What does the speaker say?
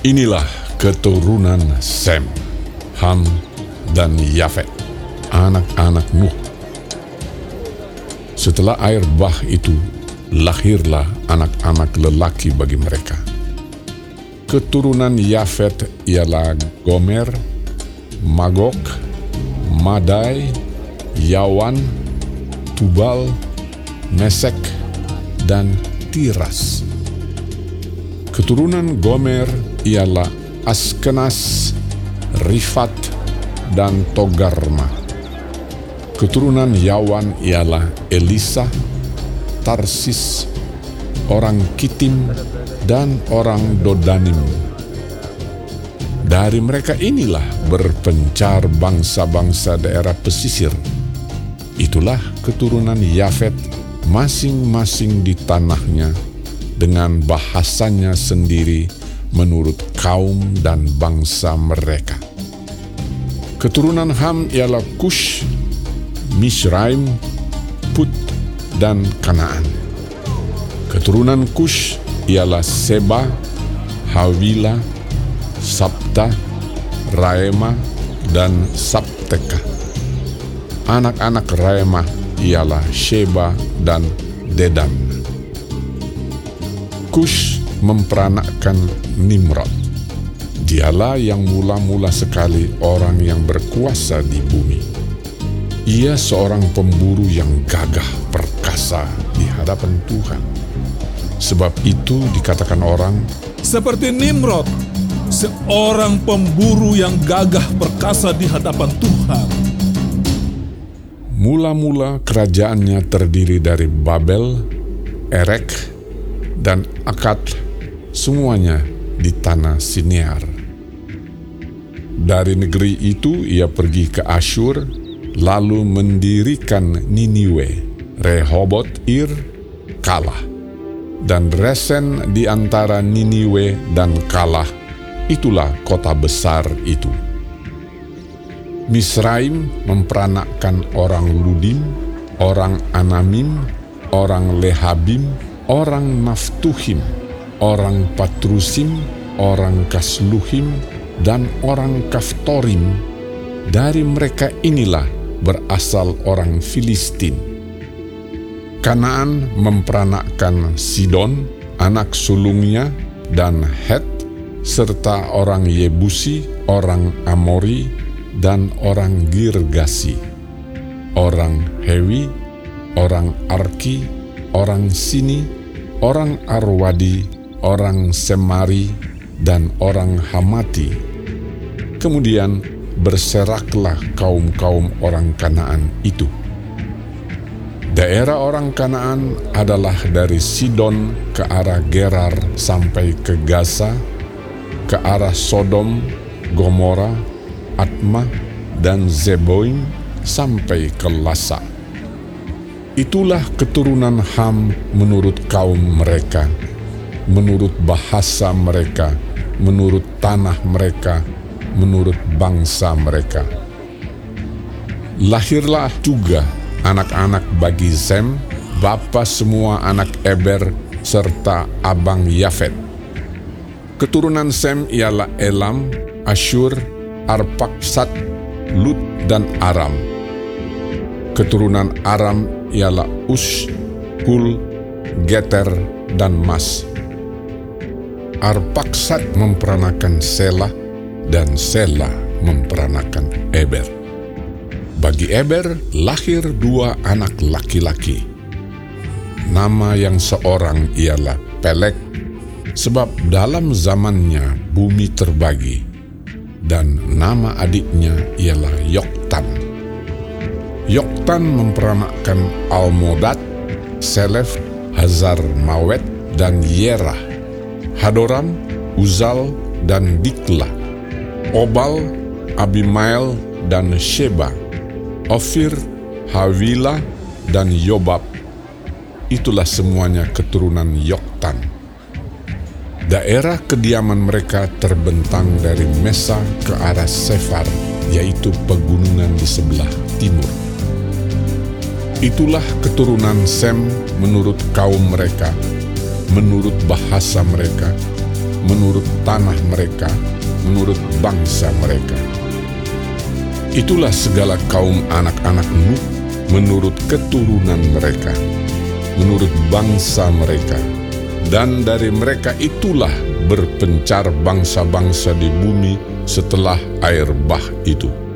Inilah keturunan Sem, Ham, dan Yafet, anak-anak Nuh. Setelah air bah itu, lahirlah anak-anak lelaki bagi mereka. Keturunan Yafet ialah Gomer, Magok, Madai, Yawan, Tubal, Mesek, dan Tiras. Keturunan Gomer ialah Askenas, Rifat, dan Togarma. Keturunan Yawan ialah Elisa, Tarsis, orang Kitim, dan orang Dodanim. Dari mereka inilah berpencar bangsa-bangsa daerah pesisir. Itulah keturunan Yafet masing-masing di tanahnya dengan bahasanya sendiri menurut kaum dan bangsa mereka. Keturunan Ham ialah Kush, Misraim, Put, dan Kanaan. Keturunan Kush ialah Seba, Hawila, Sabta, Raema, dan Sabteka. Anak-anak Raema ialah Sheba dan Dedan. Kush memperanakkan Nimrod. Dialah yang mula-mula sekali orang yang berkuasa di bumi. Ia seorang pemburu yang gagah perkasa di hadapan Tuhan. Sebab itu dikatakan orang, Seperti Nimrod, seorang pemburu yang gagah perkasa di hadapan Tuhan. mula-mula kerajaannya terdiri dari Babel, Erek, dan Akad, semuanya di tanah Sinear. Dari negeri itu ia pergi ke Asyur, lalu mendirikan Niniwe, Rehobot Ir, Kalah, dan Resen di antara Niniwe dan Kalah, itulah kota besar itu. Misraim memperanakkan orang Ludim, orang Anamim, orang Lehabim, orang Naftuhim, orang Patrusim, orang Kasluhim, dan orang Kaftorim. Dari mereka inilah berasal orang Filistin. Kanaan memperanakkan Sidon, anak sulungnya, dan Het, serta orang Yebusi, orang Amori, dan orang Girgasi, orang Hewi, orang Arki, orang Sini, orang Arwadi, orang Semari, dan orang Hamati. Kemudian berseraklah kaum-kaum orang Kanaan itu. Daerah orang Kanaan adalah dari Sidon ke arah Gerar sampai ke Gaza, ke arah Sodom, Gomora, Atma, dan Zeboim sampai ke Lasa. Itulah keturunan Ham menurut kaum mereka, menurut bahasa mereka, menurut tanah mereka, menurut bangsa mereka. Lahirlah juga anak-anak bagi Sem, bapa semua anak Eber, serta abang Yafet. Keturunan Sem ialah Elam, Ashur, Arpaksat, Lut, dan Aram. Keturunan Aram ialah Us, Hul, Geter, dan Mas. Arpaksat memperanakan Sela, dan Sela memperanakan Eber. Bagi Eber lahir dua anak laki-laki. Nama yang seorang ialah Pelek, sebab dalam zamannya bumi terbagi, dan nama adiknya ialah Yoktan. Yoktan memperanakkan Almodad, Selef, Hazar Mawet, dan Yerah, Hadoram, Uzal, dan Dikla, Obal, Abimael, dan Sheba, Ofir, Havila, dan Yobab. Itulah semuanya keturunan Yoktan. Daerah kediaman mereka terbentang dari Mesa ke arah Sefar, yaitu pegunungan di sebelah timur. Itulah keturunan Sem menurut kaum mereka, menurut bahasa mereka, menurut tanah mereka, menurut bangsa mereka. Itulah segala kaum anak-anak Nuh menurut keturunan mereka, menurut bangsa mereka, dan dari mereka itulah berpencar bangsa-bangsa di bumi setelah air bah itu.